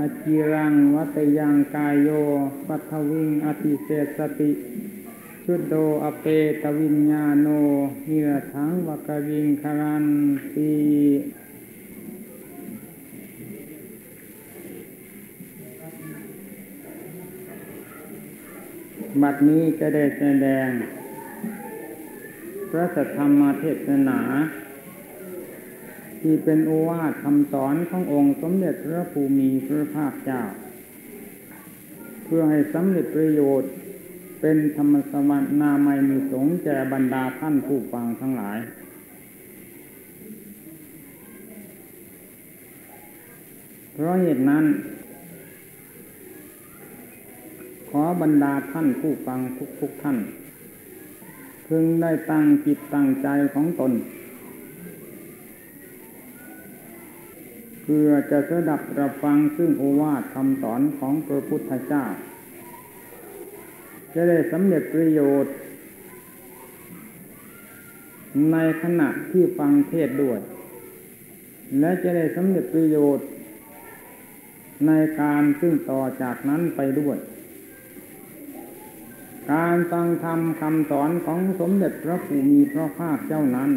อจิรังวัตยังกายโย ปัทวิงอติเสสติชุดโดอเปตวิญญาโนหิรถังวกวิงคารันตีบัดนี้จะได้แสดง พระสัทธรรมเทศนา ที่เป็นโอวาทคำสอนขององค์สมเด็จพระภูมิพระภาคเจ้า เพื่อให้สำเร็จประโยชน์ เป็นธรรมสวรรนาไม่มีสงแก่บรรดาท่านผู้ฟังทั้งหลาย เพราะเหตุนั้น ขอบรรดาท่านผู้ฟังทุกๆทท่าน พึงได้ตั้งจิตตั้งใจของตน เพื่อจะสดับรับฟังซึ่งโอวาทคำสอนของพระพุทธเจ้า จะได้สำเร็จประโยชน์ ในขณะที่ฟังเทศด้วย และจะได้สำเร็จประโยชน์ ในการซึ่งต่อจากนั้นไปด้วย การฟังธรรมคำสอนของสมเด็จพระผู้มีพระภาคเจ้านั้น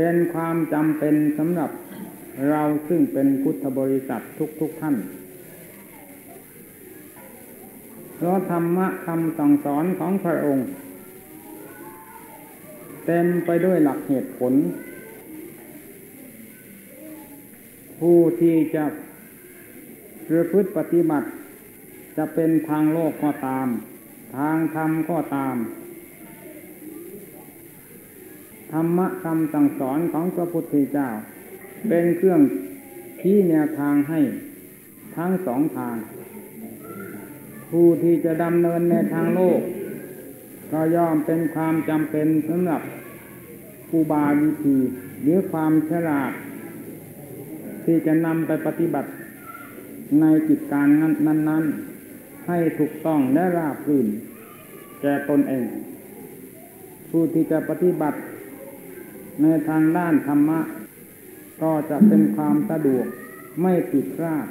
เป็นความจำเป็นสำหรับเราซึ่งเป็นพุทธบริษัททุกๆทท่าน เพราะธรรมะคำสั่งสอนของพระองค์ เต็มไปด้วยหลักเหตุผล ผู้ที่จะประพฤติปฏิบัติ จะเป็นทางโลกก็ตาม ทางธรรมก็ตาม ธรรมะคำสั่งสอนของพระพุทธเจ้า เป็นเครื่องชี้แนวทางให้ทั้งสองทาง ผู้ที่จะดำเนินในทางโลก ก็ย่อมเป็นความจำเป็นสำหรับผู้บาวิธีหรือความฉลาด ที่จะนำไปปฏิบัติในกิจการนั้น ๆ ให้ถูกต้องและราบรื่นแก่ตนเอง ผู้ที่จะปฏิบัติ ในทางด้านธรรมะ ก็จะเป็นความสะดวกไม่ผิดพลาด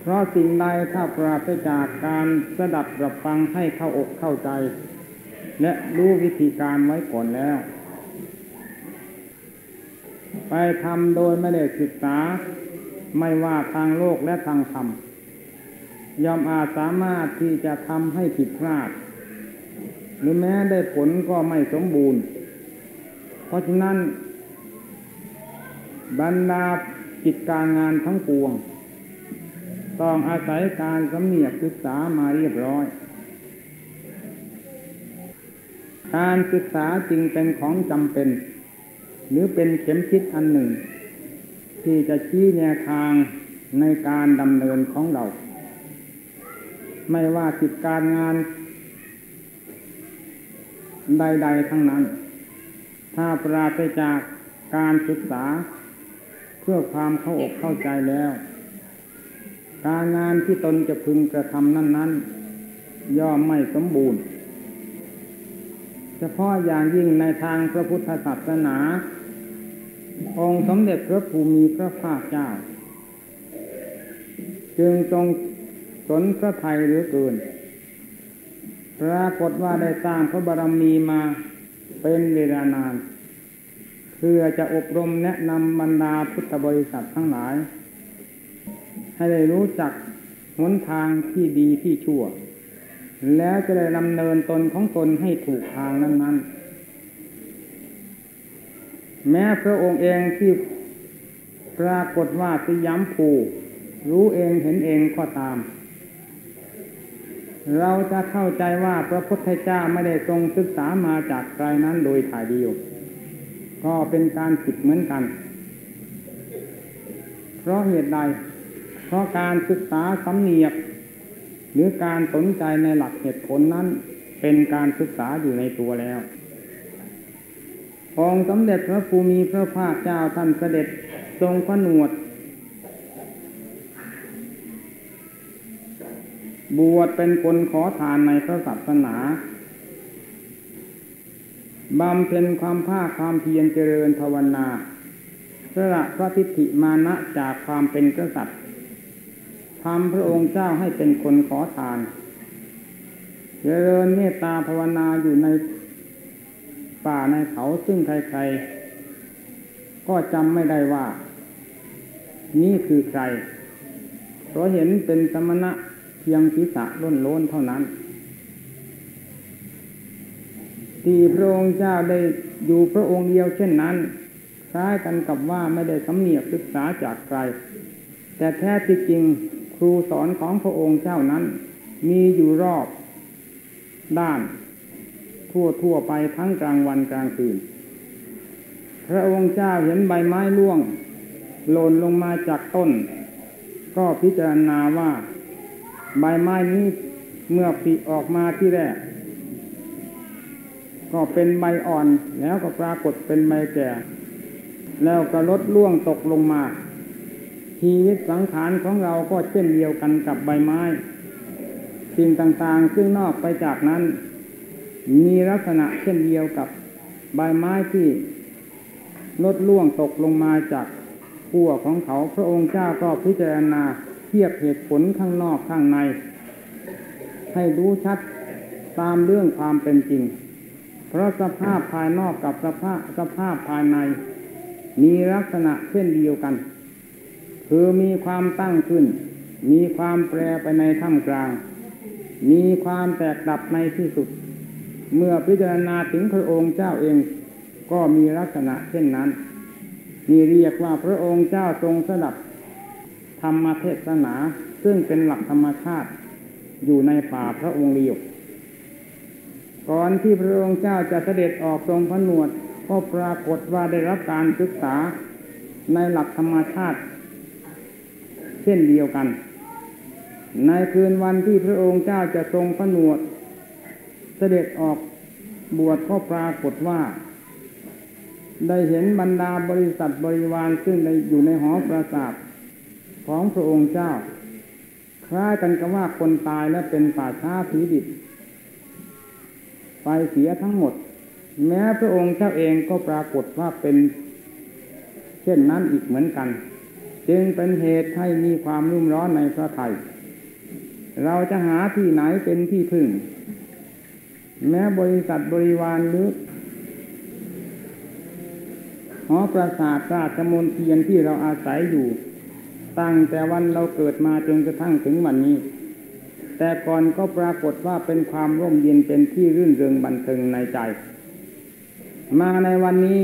เพราะสิ่งใดถ้าปราศจากการสดับรับฟังให้เข้าอกเข้าใจ และรู้วิธีการไว้ก่อนแล้ว ไปทำโดยไม่ได้ศึกษา ไม่ว่าทางโลกและทางธรรมยอมอาจสามารถที่จะทำให้ผิดพลาด หรือแม้ได้ผลก็ไม่สมบูรณ์ เพราะฉะนั้น บรรดากิจการงานทั้งปวง ต้องอาศัยการสำเนียกศึกษามาเรียบร้อย การศึกษาจึงเป็นของจำเป็น หรือเป็นเข็มทิศอันหนึ่ง ที่จะชี้แนวทางในการดำเนินของเรา ไม่ว่ากิจการงาน ใด ๆ ทั้งนั้น ถ้าปราศจากการศึกษา เพื่อความเข้าอกเข้าใจแล้ว การงานที่ตนจะพึงกระทำนั้น ๆ ย่อมไม่สมบูรณ์ เฉพาะอย่างยิ่งในทางพระพุทธศาสนา องค์สมเด็จพระภูมิพระภาคเจ้า จึงทรงสนพระไทยหรือเกินปรากฏว่าได้สร้างพระบารมีมา เป็นเวลานานเพื่อจะอบรมแนะนำบรรดาพุทธบริษัททั้งหลาย ให้ได้รู้จักหนทางที่ดีที่ชั่ว แล้วจะได้ดำเนินตนของตนให้ถูกทางนั้น ๆ แม้พระองค์เองที่ปรากฏว่าสยามผูรู้เองเห็นเองก็ตาม เราจะเข้าใจว่าพระพุทธเจ้าไม่ได้ทรงศึกษามาจากใครนั้นโดยถ่ายเดียว ก็เป็นการผิดเหมือนกัน เพราะเหตุใด เพราะการศึกษาสำเนียก หรือการสนใจในหลักเหตุผลนั้น เป็นการศึกษาอยู่ในตัวแล้วองค์สมเด็จพระภูมิพระภาคเจ้าท่านเสด็จทรงผนวด บวชเป็นคนขอทานในพระศาสนาบำเพ็ญความภาคความเพียรเจริญภาวนาสละพระทิฏฐิมานะจากความเป็นกษัตริย์ทำพระองค์เจ้าให้เป็นคนขอทาน เจริญเมตตาภาวนาอยู่ในป่าในเขาซึ่งใครๆ ก็จำไม่ได้ว่า นี่คือใคร เพราะเห็นเป็นสมณะ เพียงศีรษะล้นล้นเท่านั้นที่พระองค์เจ้าได้อยู่พระองค์เดียวเช่นนั้น คล้ายกันกับว่าไม่ได้สำเนียกศึกษาจากใคร แต่แท้ที่จริงครูสอนของพระองค์เจ้านั้น มีอยู่รอบด้าน ทั่วทั่วไปทั้งกลางวันกลางคืน พระองค์เจ้าเห็นใบไม้ร่วงหล่นลงมาจากต้น ก็พิจารณาว่า ใบไม้นี้เมื่อปีออกมาที่แรก ก็เป็นใบอ่อนแล้วก็ปรากฏเป็นใบแก่ แล้วก็ลดล่วงตกลงมา ชีวิตสังขารของเราก็เช่นเดียวกันกับใบไม้สิ่งต่างๆ ซึ่งนอกไปจากนั้น มีลักษณะเช่นเดียวกับใบไม้ที่ลดล่วงตกลงมาจากขั้วของเขาพระองค์เจ้าก็พิจารณา เทียบเหตุผลข้างนอกข้างใน ให้รู้ชัดตามเรื่องความเป็นจริง เพราะสภาพภายนอกกับสภาพสภาพภายใน มีลักษณะเช่นเดียวกัน คือมีความตั้งขึ้น มีความแปรไปในท่ามกลาง มีความแตกดับในที่สุด เมื่อพิจารณาถึงพระองค์เจ้าเองก็มีลักษณะเช่นนั้นนี่เรียกว่าพระองค์เจ้าทรงสดับ ธรรมเทศนา ซึ่งเป็นหลักธรรมชาติอยู่ในป่าพระองค์เดียวก่อนที่พระองค์เจ้าจะเสด็จออกทรงพนวดก็ปรากฏว่าได้รับการศึกษาในหลักธรรมชาติ เช่นเดียวกัน ในคืนวันที่พระองค์เจ้าจะทรงพนวด เสด็จออกบวชก็ปรากฏว่า ได้เห็นบรรดาบริษัทบริวารซึ่งได้อยู่ในหอปราสาท ของพระองค์เจ้า คล้ายกันกับว่าคนตายและเป็นป่าช้าผีดิบไปเสียทั้งหมด แม้พระองค์เจ้าเองก็ปรากฏว่าเป็น เช่นนั้นอีกเหมือนกัน จึงเป็นเหตุให้มีความรุ่มร้อนในพระไทยเราจะหาที่ไหนเป็นที่พึ่ง แม้บริษัทบริวารหรือหอประสาทราชมนเทียนที่เราอาศัยอยู่ ตั้งแต่วันเราเกิดมาจนกระทั่งถึงวันนี้ แต่ก่อนก็ปรากฏว่าเป็นความร่มเย็นเป็นที่รื่นเริงบันเทิงในใจ มาในวันนี้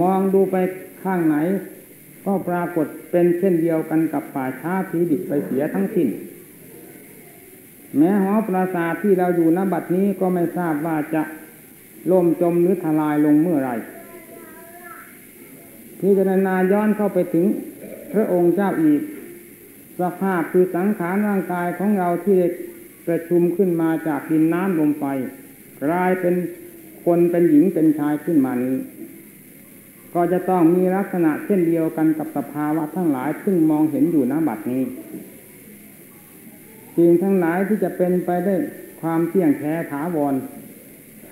มองดูไปข้างไหน ก็ปรากฏเป็นเช่นเดียวกันกับป่าช้าผีดิบไปเสียทั้งสิ้นแม้หอปราสาทที่เราอยู่ณบัดนี้ก็ไม่ทราบว่าจะล่มจมหรือทลายลงเมื่อไรพิจารณาย้อนเข้าไปถึง พระองค์เจ้าอีก สภาพคือสังขารร่างกายของเราที่ประชุมขึ้นมาจากดินน้ำลมไฟกลายเป็นคนเป็นหญิงเป็นชายขึ้นมานี้ ก็จะต้องมีลักษณะเช่นเดียวกันกับสภาวะทั้งหลายซึ่งมองเห็นอยู่ณบัดนี้สิ่งทั้งหลายที่จะเป็นไปได้ความเที่ยงแท้ถาวร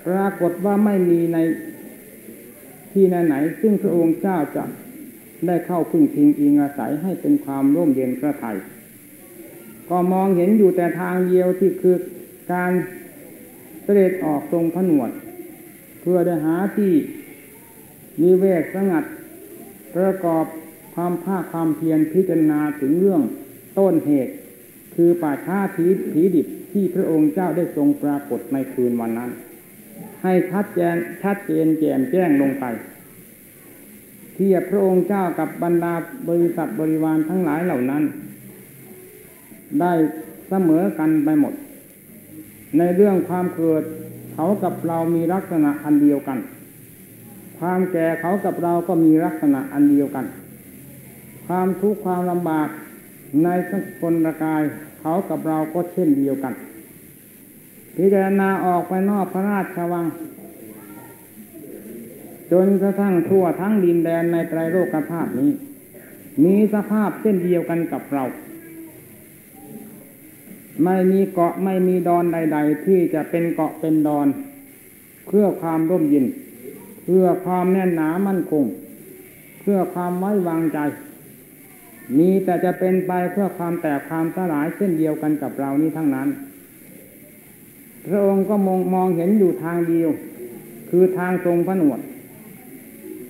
ปรากฏว่าไม่มีในที่ไหนๆซึ่งพระองค์เจ้าจะ ได้เข้าพึ่งพิงอิงอาศัยให้เป็นความร่มเย็นพระไทยก็มองเห็นอยู่แต่ทางเดียวที่คือการเสด็จออกทรงผนวด เพื่อได้หาที่มีเวกสงัด ประกอบความภาคความเพียรพิจารณาถึงเรื่องต้นเหตุ คือป่าช้าผีผีดิบที่พระองค์เจ้าได้ทรงปรากฏในคืนวันนั้น ให้ชัดแจนชัดเจนแจ่มแจ้งลงไป เทียบพระองค์เจ้ากับบรรดาบริษัทบริวารทั้งหลายเหล่านั้น ได้เสมอกันไปหมด ในเรื่องความเกิดเขากับเรามีลักษณะอันเดียวกัน ความแก่เขากับเราก็มีลักษณะอันเดียวกัน ความทุกข์ความลำบากในสักคนละกาย เขากับเราก็เช่นเดียวกัน พิจารณาออกไปนอกพระราชวัง จนกระทั่งทั่วทั้งดินแดนในไตรโลกธาตุนี้ มีสภาพเช่นเดียวกันกับเรา ไม่มีเกาะไม่มีดอนใด ๆ ที่จะเป็นเกาะเป็นดอน เพื่อความร่มเย็นเพื่อความแน่นหนามั่นคง เพื่อความไว้วางใจ มีแต่จะเป็นไปเพื่อความแตกความสลายเช่นเดียวกันกับเรานี้ทั้งนั้น พระองค์ก็มองมองเห็นอยู่ทางเดียว คือทางทรงพระหนวด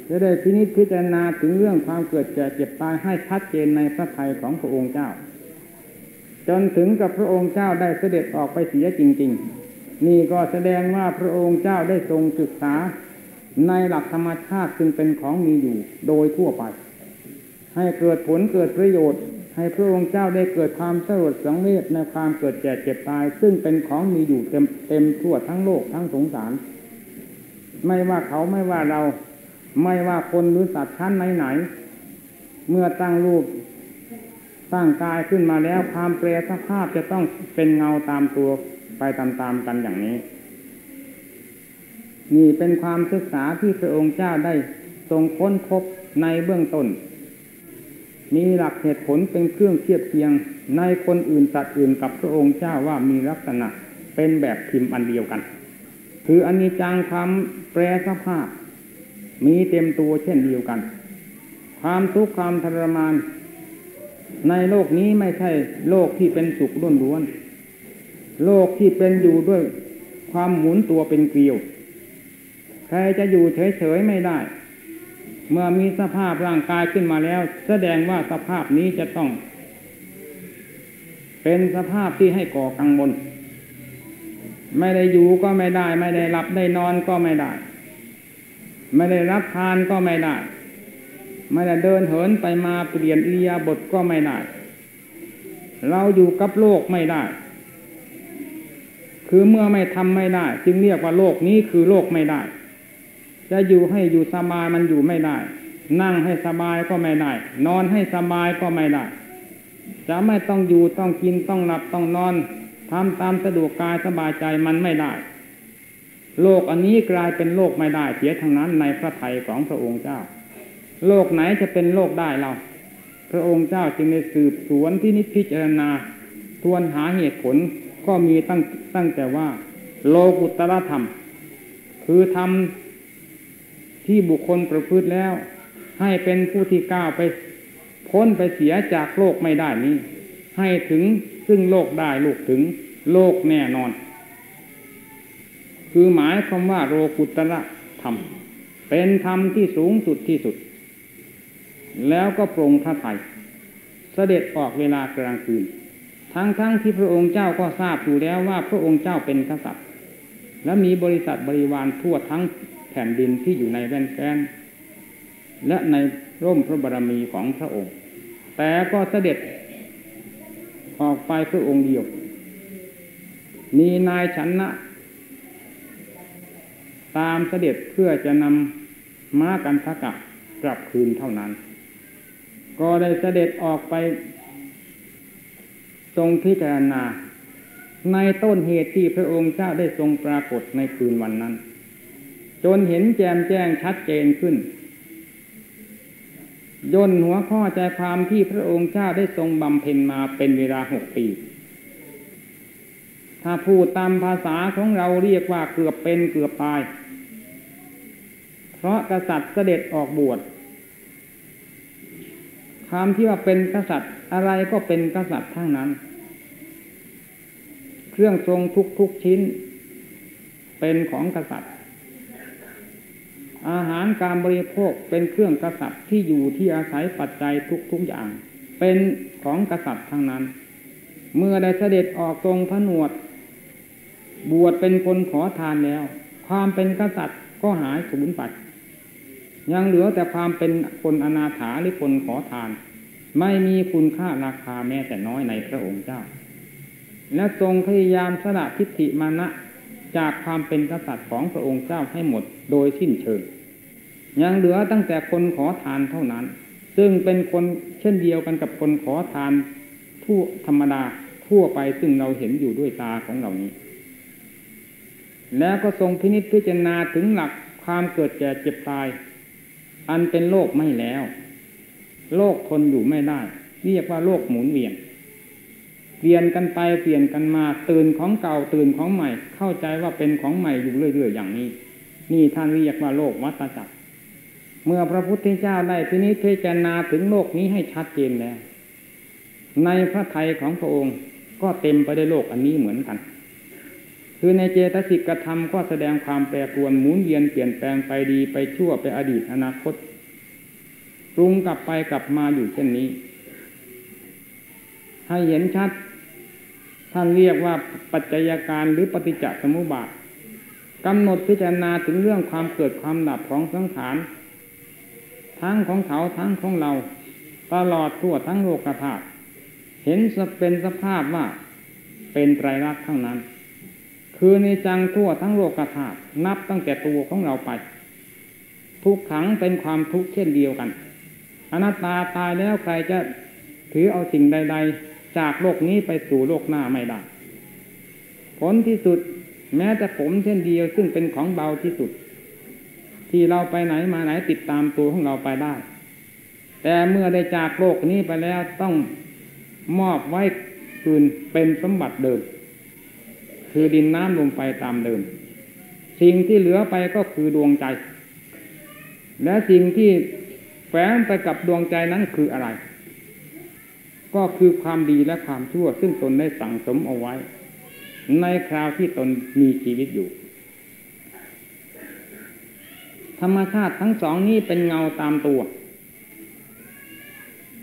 จะได้พินิจพิจารณาถึงเรื่องความเกิดแก่เจ็บตายให้ชัดเจนในพระทัยของพระองค์เจ้า จนถึงกับพระองค์เจ้าได้เสด็จออกไปเสียจริง ๆ นี่ก็แสดงว่าพระองค์เจ้าได้ทรงศึกษาในหลักธรรมชาติซึ่งเป็นของมีอยู่โดยทั่วไป ให้เกิดผลเกิดประโยชน์ ให้พระองค์เจ้าได้เกิดความสลดสังเวชในความเกิดแก่เจ็บตาย ซึ่งเป็นของมีอยู่เต็มเต็มทั่วทั้งโลกทั้งสงสาร ไม่ว่าเขาไม่ว่าเรา ไม่ว่าคนหรือสัตว์ชั้นไหนๆเมื่อตั้งรูปตั้งกายขึ้นมาแล้วความเปรสภาพจะต้องเป็นเงาตามตัวไปตามๆกันอย่างนี้ นี่เป็นความศึกษาที่พระองค์เจ้าได้ทรงค้นพบในเบื้องต้น มีหลักเหตุผลเป็นเครื่องเทียบเทียงในคนอื่นสัตว์อื่นกับพระองค์เจ้าว่ามีลักษณะเป็นแบบพิมพ์อันเดียวกัน คืออนิจจังความแปรสภาพ มีเต็มตัวเช่นเดียวกัน ความทุกข์ความทรมาน ในโลกนี้ไม่ใช่โลกที่เป็นสุขล้วนๆโลกที่เป็นอยู่ด้วยความหมุนตัวเป็นเกลียว ใครจะอยู่เฉยๆไม่ได้ เมื่อมีสภาพร่างกายขึ้นมาแล้ว แสดงว่าสภาพนี้จะต้อง เป็นสภาพที่ให้ก่อกังวลไม่ได้อยู่ก็ไม่ได้ ไม่ได้หลับได้นอนก็ไม่ได้ ไม่ได้รับทานก็ไม่ได้ ไม่ได้เดินเหินไปมาเปลี่ยนอิริยาบถก็ไม่ได้ เราอยู่กับโลกไม่ได้ คือเมื่อไม่ทำไม่ได้ จึงเรียกว่าโลกนี้คือโลกไม่ได้ จะอยู่ให้อยู่สบายมันอยู่ไม่ได้ นั่งให้สบายก็ไม่ได้ นอนให้สบายก็ไม่ได้ จะไม่ต้องอยู่ต้องกินต้องหลับต้องนอนทำตามสะดวกกายสบายใจมันไม่ได้ โลกอันนี้กลายเป็นโลกไม่ได้เสียทั้งนั้นในพระทัยของพระองค์เจ้า โลกไหนจะเป็นโลกได้เรา พระองค์เจ้าจึงได้สืบสวนที่นิพพิจารณาทวนหาเหตุผลก็มีตั้งตั้งแต่ว่า โลกุตรธรรม คือทำที่บุคคลประพฤติแล้ว ให้เป็นผู้ที่ก้าวไปพ้นไปเสียจากโลกไม่ได้นี้ ให้ถึงซึ่งโลกได้ลูกถึงโลกแน่นอน คือหมายความว่าโลกุตระธรรม เป็นธรรมที่สูงสุดที่สุด แล้วก็ปรงพระไทย เสด็จออกเวลากลางคืน ทั้งๆทที่พระองค์เจ้าก็ทราบอยู่แล้วว่าพระองค์เจ้าเป็นกษัตริย์ และมีบริษัทบริวารทั่วทั้งแผ่นดินที่อยู่ในแว่นแกนและในร่มพระบารมีของพระองค์ แต่ก็เสด็จออกไปพระองค์เดียว มีนายชนะ ตามเสด็จเพื่อจะนำม้ากันทกะกลับคืนเท่านั้น ก็ได้เสด็จออกไปทรงพิจารณา ในต้นเหตุที่พระองค์เจ้าได้ทรงปรากฏในคืนวันนั้น จนเห็นแจมแจ้งชัดเจนขึ้นย่นหัวข้อใจความที่พระองค์เจ้าได้ทรงบำเพ็ญมาเป็นเวลาหกปี ถ้าพูดตามภาษาของเราเรียกว่าเกือบเป็นเกือบตาย เพราะกษัตริย์เสด็จออกบวชคำที่ว่าเป็นกษัตริย์อะไรก็เป็นกษัตริย์ทั้งนั้น เครื่องทรงทุกๆชิ้น เป็นของกษัตริย์ อาหารการบริโภคเป็นเครื่องกษัตริย์ที่อยู่ที่อาศัยปัจจัยทุกๆอย่าง เป็นของกษัตริย์ทั้งนั้น เมื่อได้เสด็จออกตรงพนวด บวชเป็นคนขอทานแล้ว ความเป็นกษัตริย์ก็หายสูญไป ยังเหลือแต่ความเป็นคนอนาถาหรือคนขอทาน ไม่มีคุณค่าราคาแม้แต่น้อยในพระองค์เจ้า และทรงพยายามสละทิฏฐิมานะจากความเป็นกษัตริย์ของพระองค์เจ้าให้หมดโดยสิ้นเชิง ยังเหลือตั้งแต่คนขอทานเท่านั้น ซึ่งเป็นคนเช่นเดียวกันกับคนขอทานทั่วธรรมดาทั่วไปซึ่งเราเห็นอยู่ด้วยตาของเรานี้ แล้วก็ทรงพินิจพิจารณาถึงหลักความเกิดแก่เจ็บตาย อันเป็นโลกไม่แล้ว โลกทนอยู่ไม่ได้ เรียกว่าโลกหมุนเวียนเปลี่ยนกันไปเปลี่ยนกันมาตื่นของเก่าตื่นของใหม่ เข้าใจว่าเป็นของใหม่อยู่เรื่อยๆอย่างนี้ นี่ท่านเรียกว่าโลกวัฏจักร เมื่อพระพุทธเจ้าได้พินิจพิจารณาถึงโลกนี้ให้ชัดเจนแล้ว ในพระไทยของพระองค์ก็เต็มไปด้วยโลกอันนี้เหมือนกัน คือในเจตสิกธรรมก็แสดงความแปรปรวนหมุนเวียนเปลี่ยนแปลงไปดีไปชั่วไปอดีตอนาคตปรุงกลับไปกลับมาอยู่เช่นนี้ ให้เห็นชัด ท่านเรียกว่าปัจจัยการหรือปฏิจจสมุปบาทกำหนดพิจารณาถึงเรื่องความเกิดความดับของสังขารทั้งของเขาทั้งของเรา ตลอดทั่วทั้งโลกธาตุเห็นเป็นสภาพว่าเป็นไตรลักษณ์ทั้งนั้น คือในจังทั่วทั้งโลกธาตุนับตั้งแต่ตัวของเราไป ทุกขังเป็นความทุกข์เช่นเดียวกัน อนัตตาตายแล้วใครจะถือเอาสิ่งใด ๆ จากโลกนี้ไปสู่โลกหน้าไม่ได้ ผลที่สุดแม้แต่ผมเช่นเดียวซึ่งเป็นของเบาที่สุด ที่เราไปไหนมาไหนติดตามตัวของเราไปได้ แต่เมื่อได้จากโลกนี้ไปแล้วต้องมอบไว้คืนเป็นสมบัติเดิม คือดินน้ำลมไฟตามเดิม สิ่งที่เหลือไปก็คือดวงใจ และสิ่งที่แฝงไปกับดวงใจนั้นคืออะไร ก็คือความดีและความชั่ว ซึ่งตนได้สั่งสมเอาไว้ ในคราวที่ตนมีชีวิตอยู่ ธรรมชาติทั้งสองนี้เป็นเงาตามตัว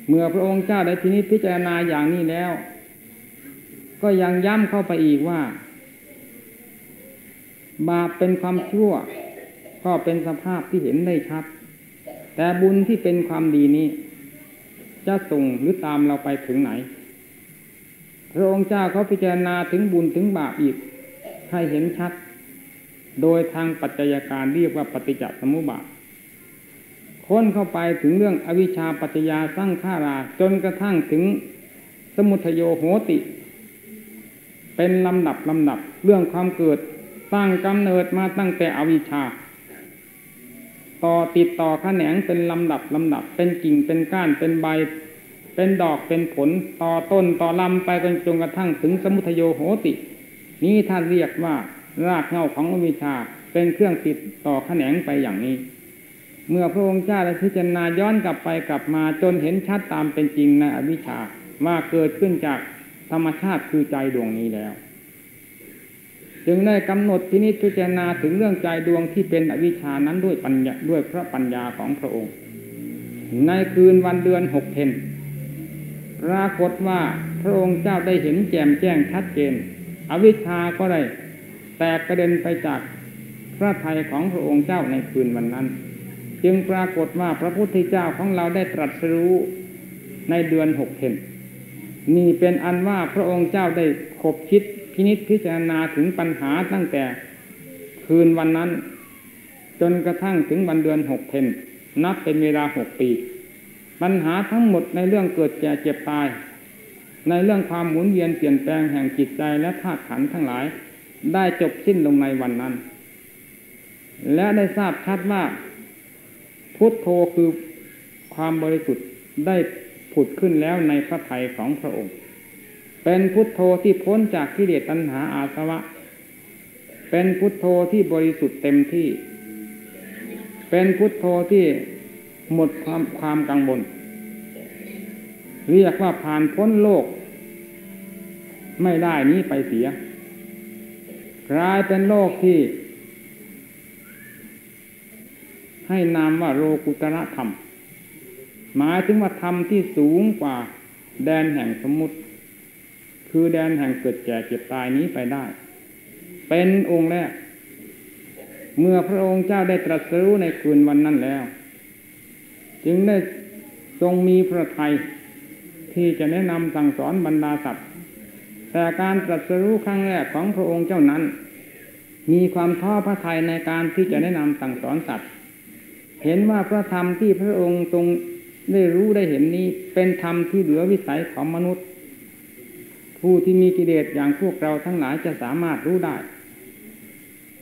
เมื่อพระองค์เจ้าได้พินิจพิจารณาอย่างนี้แล้วก็ยังย้ำเข้าไปอีกว่า บาปเป็นความชั่ว ก็เป็นสภาพที่เห็นได้ชัด แต่บุญที่เป็นความดีนี้ จะส่งหรือตามเราไปถึงไหน พระองค์เจ้าเขาพิจารณาถึงบุญถึงบาปอีกให้เห็นชัด โดยทางปัจจัยการเรียกว่าปฏิจจสมุปบาทค้นเข้าไปถึงเรื่องอวิชชาปัจจยาสร้างข้าราจนกระทั่งถึงสมุทโยโหติ เป็นลำดับลำดับเรื่องความเกิด สร้างกำเนิดมาตั้งแต่อวิชชา ต่อติดต่อขแขนงเป็นลำดับลำดับ เป็นกิ่งเป็นก้านเป็นใบ เป็นดอกเป็นผล ต่อต้นต่อลำไปจนกระทั่งถึงสมุทโยโหติ นี้ท่านเรียกว่ารากเหง้าของอวิชชาเป็นเครื่องติดต่อขแขนงไปอย่างนี้ เมื่อพระองค์เจ้าได้พิจารณาย้อนกลับไปกลับมาจนเห็นชัดตามเป็นจริงในอวิชชาว่าเกิดขึ้นจากธรรมชาติคือใจดวงนี้แล้ว จึงได้กำหนดที่นิพิจารณาถึงเรื่องใจดวงที่เป็นอวิชชานั้นด้วยปัญญาด้วยพระปัญญาของพระองค์ ในคืนวันเดือนหกเพนปรากฏว่าพระองค์เจ้าได้เห็นแจ่มแจ้งชัดเจน อวิชชาก็ได้แตกกระเด็นไปจากพระทัยของพระองค์เจ้าในคืนวันนั้น จึงปรากฏว่าพระพุทธเจ้าของเราได้ตรัสรู้ในเดือนหกเพนนี่เป็นอันว่าพระองค์เจ้าได้ขบคิด พินิษพิจารณาถึงปัญหาตั้งแต่คืนวันนั้น จนกระทั่งถึงวันเดือนหกเพนนับเป็นเวลาหกปี ปัญหาทั้งหมดในเรื่องเกิดแก่เจ็บตาย ในเรื่องความหมุนเวียนเปลี่ยนแปลงแห่งจิตใจและธาตุขันทั้งหลาย ได้จบสิ้นลงในวันนั้น และได้ทราบชัดว่า พุทโธคือความบริสุทธิ์ได้ผุดขึ้นแล้วในพระทัยของพระองค์ เป็นพุทโธที่พ้นจากกิเลสตัณหาอาสวะ เป็นพุทโธที่บริสุทธิ์เต็มที่ เป็นพุทโธที่หมดความความกังวลเรียกว่าผ่านพ้นโลก ไม่ได้นี้ไปเสียกลายเป็นโลกที่ ให้นามว่าโลกุตระธรรม หมายถึงว่าธรรมที่สูงกว่าแดนแห่งสมมุติ คือแดนแห่งเกิดแก่เจ็บตายนี้ไปได้ เป็นองค์แรก เมื่อพระองค์เจ้าได้ตรัสรู้ในคืนวันนั้นแล้ว จึงได้ทรงมีพระทัยที่จะแนะนำสั่งสอนบรรดาสัตว์แต่การตรัสรู้ครั้งแรกของพระองค์เจ้านั้น มีความท้อพระทัยในการที่จะแนะนำสั่งสอนสัตว์เห็นว่าพระธรรมที่พระองค์ทรงได้รู้ได้เห็นนี้เป็นธรรมที่เหลือวิสัยของมนุษย์ ผู้ที่มีกิเลสอย่างพวกเราทั้งหลายจะสามารถรู้ได้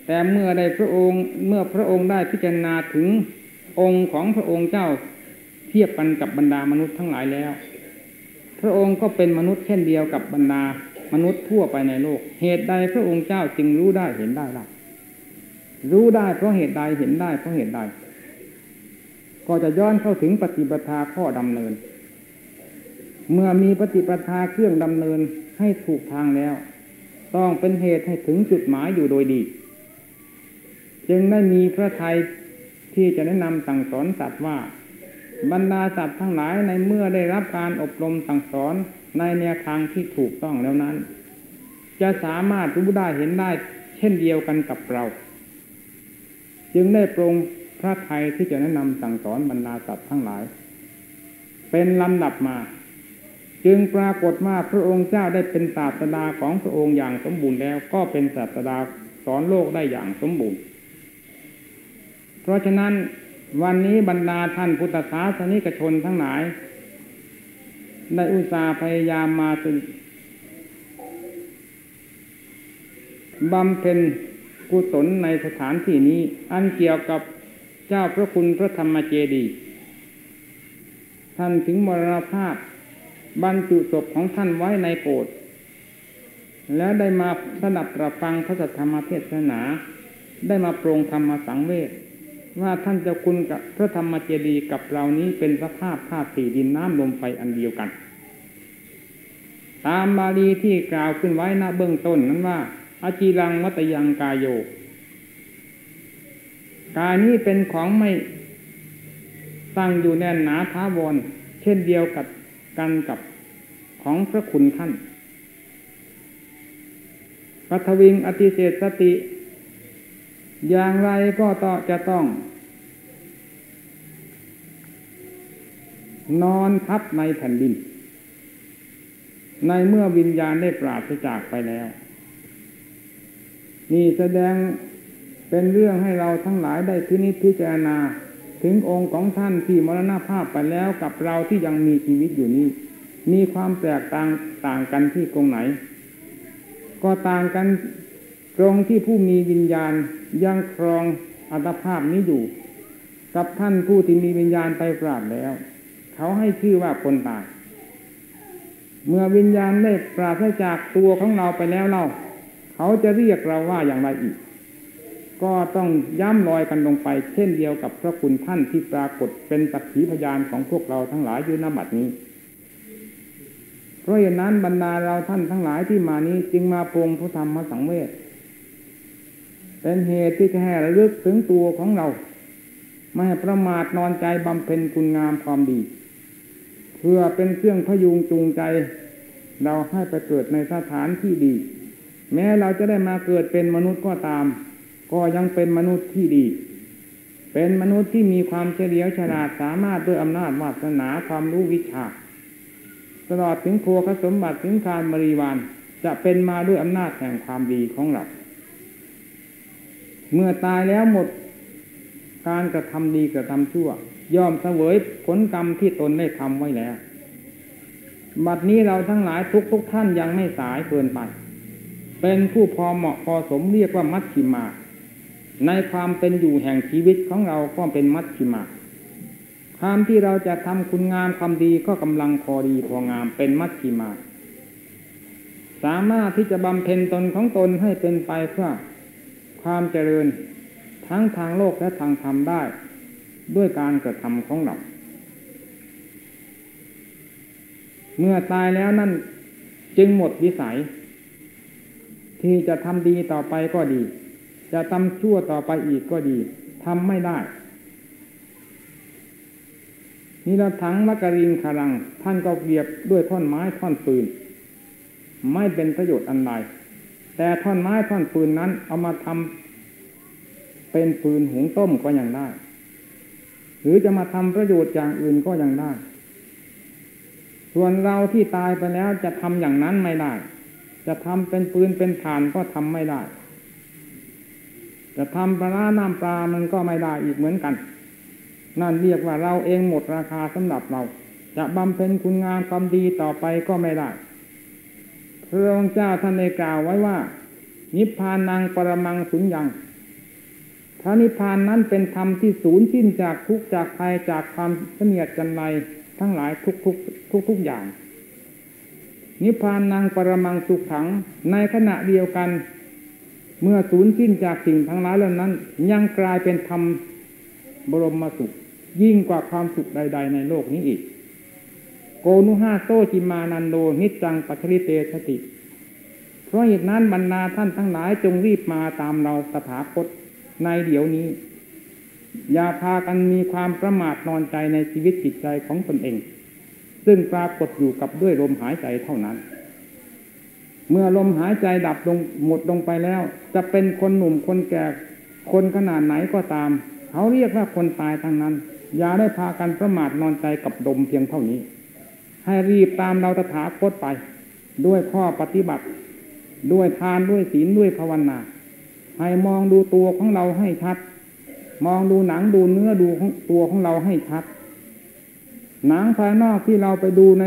แต่เมื่อได้พระองค์เมื่อพระองค์ได้พิจารณาถึงองค์ของพระองค์เจ้าเทียบกันกับบรรดามนุษย์ทั้งหลายแล้ว พระองค์ก็เป็นมนุษย์เช่นเดียวกับบรรดามนุษย์ทั่วไปในโลก เหตุใดพระองค์เจ้าจึงรู้ได้เห็นได้ล่ะรู้ได้เพราะเหตุใดเห็นได้เพราะเหตุใด ก็จะย้อนเข้าถึงปฏิปทาข้อดำเนิน เมื่อมีปฏิปทาเครื่องดำเนินให้ถูกทางแล้ว ต้องเป็นเหตุให้ถึงจุดหมายอยู่โดยดี จึงได้มีพระทัยที่จะแนะนำสั่งสอนสัตว์ว่า บรรดาสัตว์ทั้งหลายในเมื่อได้รับการอบรมสั่งสอนในแนวทางที่ถูกต้องแล้วนั้น จะสามารถรู้ได้เห็นได้เช่นเดียวกันกับเรา จึงได้ปรงพระไทยที่จะแนะนำสั่งสอนบรรดาสัตว์ทั้งหลาย เป็นลำดับมา จึงปรากฏว่าพระองค์เจ้าได้เป็นศาสดาของพระองค์อย่างสมบูรณ์แล้ว ก็เป็นศาสดาสอนโลกได้อย่างสมบูรณ์ เพราะฉะนั้นวันนี้บรรดาท่านพุทธศาสนิกชนทั้งหลายได้อุตส่าห์พยายามมาสึบำเพ็ญกุศลในสถานที่นี้ อันเกี่ยวกับเจ้าพระคุณพระธรรมเจดี ท่านถึงมรณภาพ บรรจุศพของท่านไว้ในโกรธแล้วได้มาสนับรับฟังพระธรรมเทศนา ได้มาโปรงธรรมสังเวชว่าท่านจะคุณกับพระธรรมเจดีย์กับเรานี้เป็นสภาพธาตุสี่ดินน้ำลมไฟอันเดียวกัน ตามบาลีที่กล่าวขึ้นไว้ณเบื้องต้นนั้นว่าอาจีรังวัตยังกายโยกายนี้เป็นของไม่ตั้งอยู่แน่นหนาท้าวรเช่นเดียวกับ กันกับของพระคุณท่านปัทวิงอติเศษสติ อย่างไรก็ต้องจะต้อง นอนทับในแผ่นดิน ในเมื่อวิญญาณได้ปราศจากไปแล้ว นี่แสดงเป็นเรื่องให้เราทั้งหลายได้พินิจพิจารณา ถึงองค์ของท่านที่มรณภาพไปแล้วกับเราที่ยังมีชีวิตอยู่นี้ มีความแตกต่างต่างกันที่ตรงไหน ก็ต่างกันตรงที่ผู้มีวิญญาณยังครองอัตภาพนี้อยู่ กับท่านผู้ที่มีวิญญาณไปปราบแล้ว เขาให้ชื่อว่าคนตาย เมื่อวิญญาณได้ปราศจากตัวของเราไปแล้วเราเขาจะเรียกเราว่าอย่างไรอีก ก็ต้องย้ำรอยกันลงไป เช่นเดียวกับพระคุณท่านที่ปรากฏเป็นสักขีพยานของพวกเราทั้งหลายอยู่ณบัดนี้ เพราะเหตุนั้นบรรดาเราท่านทั้งหลายที่มานี้จึงมาปรงพระธรรมสังเวชเป็นเหตุที่จะให้ระลึกถึงตัวของเรา ไม่ให้ประมาทนอนใจบำเพ็ญคุณงามความดี เพื่อเป็นเครื่องพยุงจูงใจ เราให้ไปเกิดในสถานที่ดี แม้เราจะได้มาเกิดเป็นมนุษย์ก็ตาม ก็ยังเป็นมนุษย์ที่ดี เป็นมนุษย์ที่มีความเฉลียวฉลาดสามารถด้วยอำนาจวาสนาความรู้วิชา ตลอดถึงโภคสมบัติถึงการบริวารจะเป็นมาด้วยอำนาจแห่งความดีของเรา เมื่อตายแล้วหมดการกระทำดีกระทำชั่ว ย่อมเสวยผลกรรมที่ตนได้ทำไว้แล้ว บัดนี้เราทั้งหลายทุกทุกท่านยังไม่สายเกินไป เป็นผู้พอเหมาะพอสมเรียกว่ามัชชิมา ในความเป็นอยู่แห่งชีวิตของเราก็เป็นมัชชิมาความที่เราจะทำคุณงามความดีก็กำลังพอดีพองามเป็นมัชชิมา สามารถที่จะบำเพ็ญตนของตนให้เป็นไปเพื่อความเจริญทั้งทางโลกและทางธรรมได้ ด้วยการกระทำของเรา เมื่อตายแล้วนั่นจึงหมดวิสัย ที่จะทำดีต่อไปก็ดี จะทำชั่วต่อไปอีกก็ดีทำไม่ได้นิรถังมักริงคารัง ท่านก็เปรียบด้วยท่อนไม้ท่อนปืน ไม่เป็นประโยชน์อันใดแต่ท่อนไม้ท่อนปืนนั้น เอามาทำเป็นปืนหุงต้มก็ยังได้ หรือจะมาทำประโยชน์อย่างอื่นก็ยังได้ ส่วนเราที่ตายไปแล้วจะทำอย่างนั้นไม่ได้ จะทำเป็นปืนเป็นฐานก็ทำไม่ได้ จะทำปลาน้ำปลามันก็ไม่ได้อีกเหมือนกัน นั่นเรียกว่าเราเองหมดราคาสำหรับเรา จะบำเพ็ญคุณงามความดีต่อไปก็ไม่ได้พพระองค์เจ้าท่านได้กล่าวไว้ว่า นิพพานังปรมังสุญญังพระนิพพานนั้นเป็นธรรมที่สูญสิ้นจากทุกจากภัยจากความเสนียดจันไรทั้งหลายทุกทุกทุกทุกอย่าง นิพพานนางปรมังสุขขังในขณะเดียวกัน เมื่อสูญสิ้นจากสิ่งทั้งหลายเหล่านั้น ยังกลายเป็นธรรมบรมสุข ยิ่งกว่าความสุขใด ๆ ในโลกนี้อีก โกนุห้าโตจิมานันโดนิจจังปัจริเตสติ เพราะเหตุนั้นบรรดาท่านทั้งหลายจงรีบมาตามเราสถาคตในเดี๋ยวนี้ อย่าพากันมีความประมาทนอนใจในชีวิตจิตใจของตนเอง ซึ่งปรากฏอยู่กับด้วยลมหายใจเท่านั้น เมื่อลมหายใจดับลงหมดลงไปแล้ว จะเป็นคนหนุ่มคนแก่คนขนาดไหนก็ตาม เขาเรียกว่าคนตายทั้งนั้น อย่าได้พากันประมาทนอนใจกับดมเพียงเท่านี้ ให้รีบตามเราตถาคตไป ด้วยข้อปฏิบัติ ด้วยทานด้วยศีลด้วยภาวนาให้มองดูตัวของเราให้ชัด มองดูหนังดูเนื้อดูตัวของเราให้ชัด หนังภายนอกที่เราไปดูใน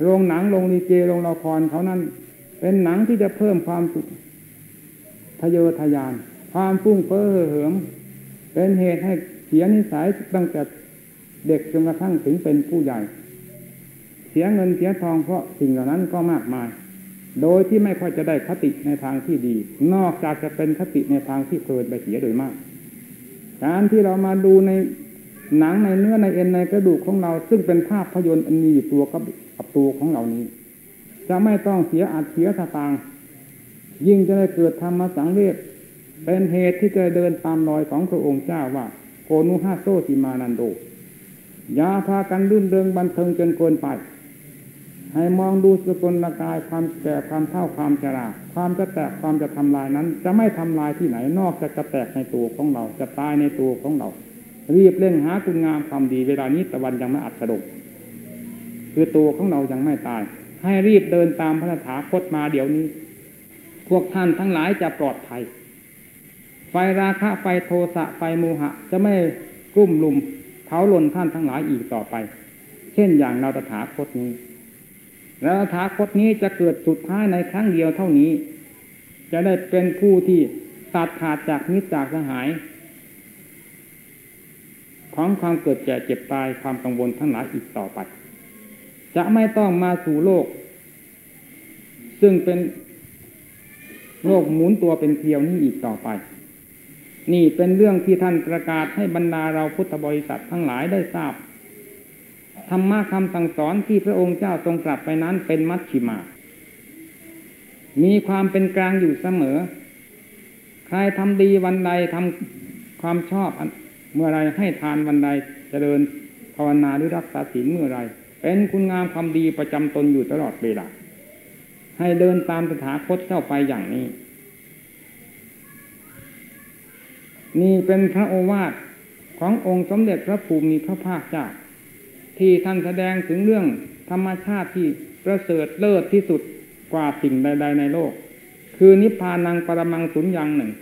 โรงหนังโรงดีเจโรงละครเขานั้น เป็นหนังที่จะเพิ่มความสุขทะเยอทะยาน ความฟุ้งเฟ้อเหิมเป็นเหตุให้เสียนิสัยตั้งแต่เด็กจนกระทั่งถึงเป็นผู้ใหญ่ เสียเงินเสียทองเพราะสิ่งเหล่านั้นก็มากมาย โดยที่ไม่ค่อยจะได้คติในทางที่ดี นอกจากจะเป็นคติในทางที่เพลินไปเสียโดยมาก การที่เรามาดูในหนังในเนื้อในเอ็นในกระดูกของเรา ซึ่งเป็นภาพพยนตร์อันมีอยู่ตัวกับับตัวของเรานี้ จะไม่ต้องเสียอัดเสียสตางยิ่งจะได้เกิดธรรมสังเวชเป็นเหตุที่จะเดินตามรอยของพระองค์เจ้าว่าโกนุฮาโซติมานันโดยาพากันรื่นเริงบันเทิงจนเกินไป ให้มองดูสกุลกายความแก่ความเท่าความชราความจะแตกความจะทำลายนั้น จะไม่ทำลายที่ไหนนอกจากจะแตกในตัวของเรา จะตายในตัวของเรา รีบเร่งหาคุณงามความดีเวลานี้ตะวันยังไม่อัดสดก คือตัวของเรายังไม่ตาย ให้รีบเดินตามพระถาคตมาเดี๋ยวนี้ พวกท่านทั้งหลายจะปลอดภัย ไฟราคะไฟโทสะไฟโมหะ จะไม่กลุ่มลุมเผาลนท่านทั้งหลายอีกต่อไป เช่นอย่างเราตถาคตนี้ แล้วถาคตนี้จะเกิดสุดท้ายในครั้งเดียวเท่านี้ จะได้เป็นผู้ที่ตัดขาดจากนิจจากสหายของความเกิดแก่เจ็บตายความกังวลทั้งหลายอีกต่อไป จะไม่ต้องมาสู่โลก ซึ่งเป็นโลกหมุนตัวเป็นเพียวนี้อีกต่อไป นี่เป็นเรื่องที่ท่านประกาศให้บรรดาเราพุทธบริษัททั้งหลายได้ทราบธรรมะคำสั่งสอนที่พระองค์เจ้าทรงกลับไปนั้นเป็นมัชชิมา มีความเป็นกลางอยู่เสมอ ใครทำดีวันใดทำความชอบเมื่อไรให้ทานวันใดจเจริญภาวนาหรือรักษาศีลเมื่อไร เป็นคุณงามความดีประจำตนอยู่ตลอดเวลาให้เดินตามสถาคตเข้าไปอย่างนี้ นี่เป็นพระโอวาทขององค์สมเด็จพระภูมิพระภาคเจ้าที่ท่านแสดงถึงเรื่องธรรมชาติที่ประเสริฐเลิศที่สุดกว่าสิ่งใด ๆ ในโลก คือนิพพานังปรมังสุญญังหนึ่ง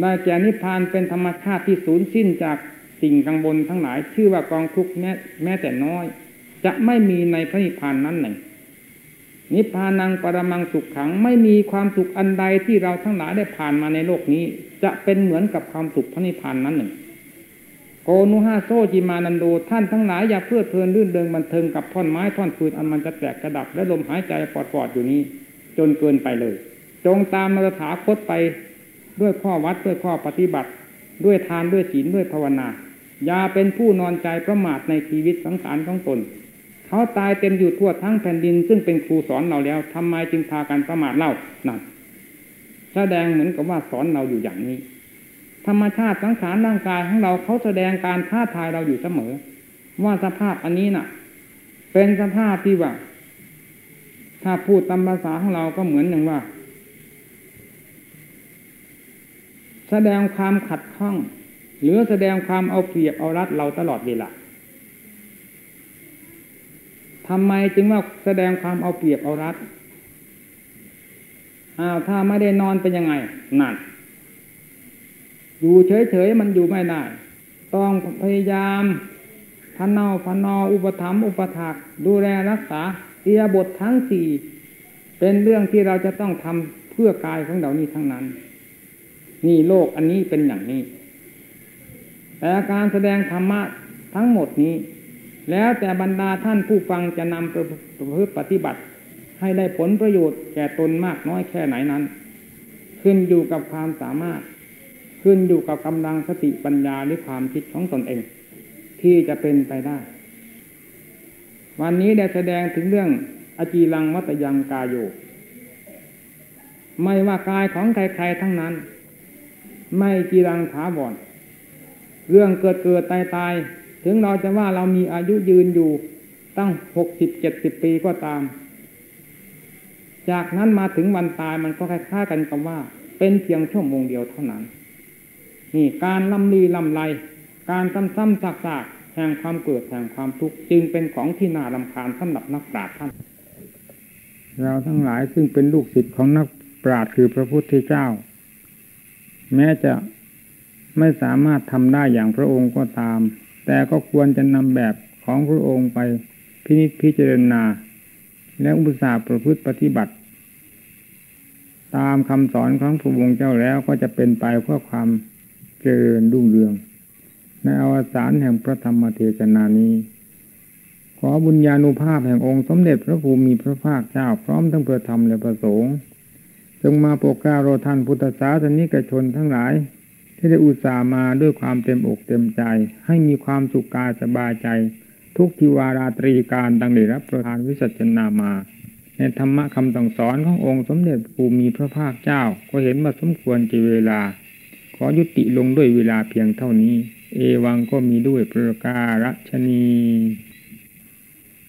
ได้แก่นิพพานเป็นธรรมชาติที่สูญสิ้นจาก สิ่งกังบนทั้งหลาย ชื่อว่ากองทุกแม้แม้แต่น้อย จะไม่มีในพระนิพพานนั้นหนึ่งนิพพานังปรมังสุขขังไม่มีความสุขอันใดที่เราทั้งหลายได้ผ่านมาในโลกนี้ จะเป็นเหมือนกับความสุขพระนิพพานนั้นหนึ่งโกนุฮาโซจิมานันโดท่านทั้งหลายอย่าเพื่อเพลินรื่นเริงบันเทิงกับท่อนไม้ท่อนฟืนอันมันจะแตกกระดับและลมหายใจปอดๆอยู่นี้ จนเกินไปเลย จงตามมาตรฐาคตไปด้วยข้อวัดด้วยข้อปฏิบัติ ด้วยทานด้วยศีลด้วยภาวนา อย่าเป็นผู้นอนใจประมาทในชีวิตสังสารของตน เขาตายเต็มอยู่ทั่วทั้งแผ่นดิน ซึ่งเป็นครูสอนเราแล้วทำไมจึงพากันประมาทเล่านั่นแสดงเหมือนกับว่าสอนเราอยู่อย่างนี้ ธรรมชาติสังขารร่างกายของเราเขาแสดงการท้าทายเราอยู่เสมอ ว่าสภาพอันนี้น่ะ เป็นสภาพที่ว่าถ้าพูดตามภาษาของเราก็เหมือนอย่างว่า แสดงความขัดข้อง หรือแสดงความเอาเปรียบเอารัดเราตลอดเวลาทำไมจึงว่าแสดงความเอาเปรียบเอารัดอ้าวถ้าไม่ได้นอนเป็นยังไงนั่นอยู่เฉยๆมันอยู่ไม่ได้ ต้องพยายามพันเนาพันนออุปถัมภ์อุปถากดูแลรักษาเอียบททั้งสี่เป็นเรื่องที่เราจะต้องทำเพื่อกายของเรานี้ทั้งนั้น นี่โลกอันนี้เป็นอย่างนี้ แต่การแสดงธรรมะทั้งหมดนี้ แล้วแต่บรรดาท่านผู้ฟังจะนำประพฤติปฏิบัติ ให้ได้ผลประโยชน์แก่ตนมากน้อยแค่ไหนนั้น ขึ้นอยู่กับความสามารถ ขึ้นอยู่กับกำลังสติปัญญาหรือความคิดของตนเอง ที่จะเป็นไปได้ วันนี้ได้แสดงถึงเรื่องอจีรังวัตยังกายโยไม่ว่ากายของใครๆทั้งนั้น ไม่จีรังถาวร เรื่องเกิดเกิดตายตายถึงเราจะว่าเรามีอายุยืนอยู่ตั้งหกสิบเจ็ดสิบปีก็ตาม จากนั้นมาถึงวันตายมันก็คล้ายๆกันกับว่า เป็นเพียงชั่วโมงเดียวเท่านั้น นี่การลำลีลำไร การซ้ำๆซากๆแห่งความเกิดแห่งความทุกข์จึงเป็นของที่น่ารำคาญสำหรับนักปราชญ์ท่าน เราทั้งหลายซึ่งเป็นลูกศิษย์ของนักปราชญ์คือพระพุทธเจ้า แม้จะ ไม่สามารถทำได้อย่างพระองค์ก็ตาม แต่ก็ควรจะนำแบบของพระองค์ไปพินิจพิจารณา และอุปสาห์ประพฤติปฏิบัติ ตามคำสอนของพระองค์เจ้าแล้วก็จะเป็นไปเพื่อความเจริญรุ่งเรือง ในอวสานแห่งพระธรรมเทศนานี้ ขอบุญญาณุภาพแห่งองค์สมเด็จพระภูมิพระภาคเจ้าพร้อมทั้งเพื่อธรรมและประสงค์จงมาโปรดเกล้าโรท่านพุทธศาสนิกชนทั้งหลาย ที่ได้อุตส่าห์มาด้วยความเต็มอกเต็มใจ ให้มีความสุขกายสบายใจ ทุกทิวาราตรีการดังได้รับประทานวิสัชนามา ในธรรมะคำสั่งสอนขององค์สมเด็จภูมิพระภาคเจ้า ก็เห็นว่าสมควรจีเวลา ขอยุติลงด้วยเวลาเพียงเท่านี้ เอวังก็มีด้วยประการฉนี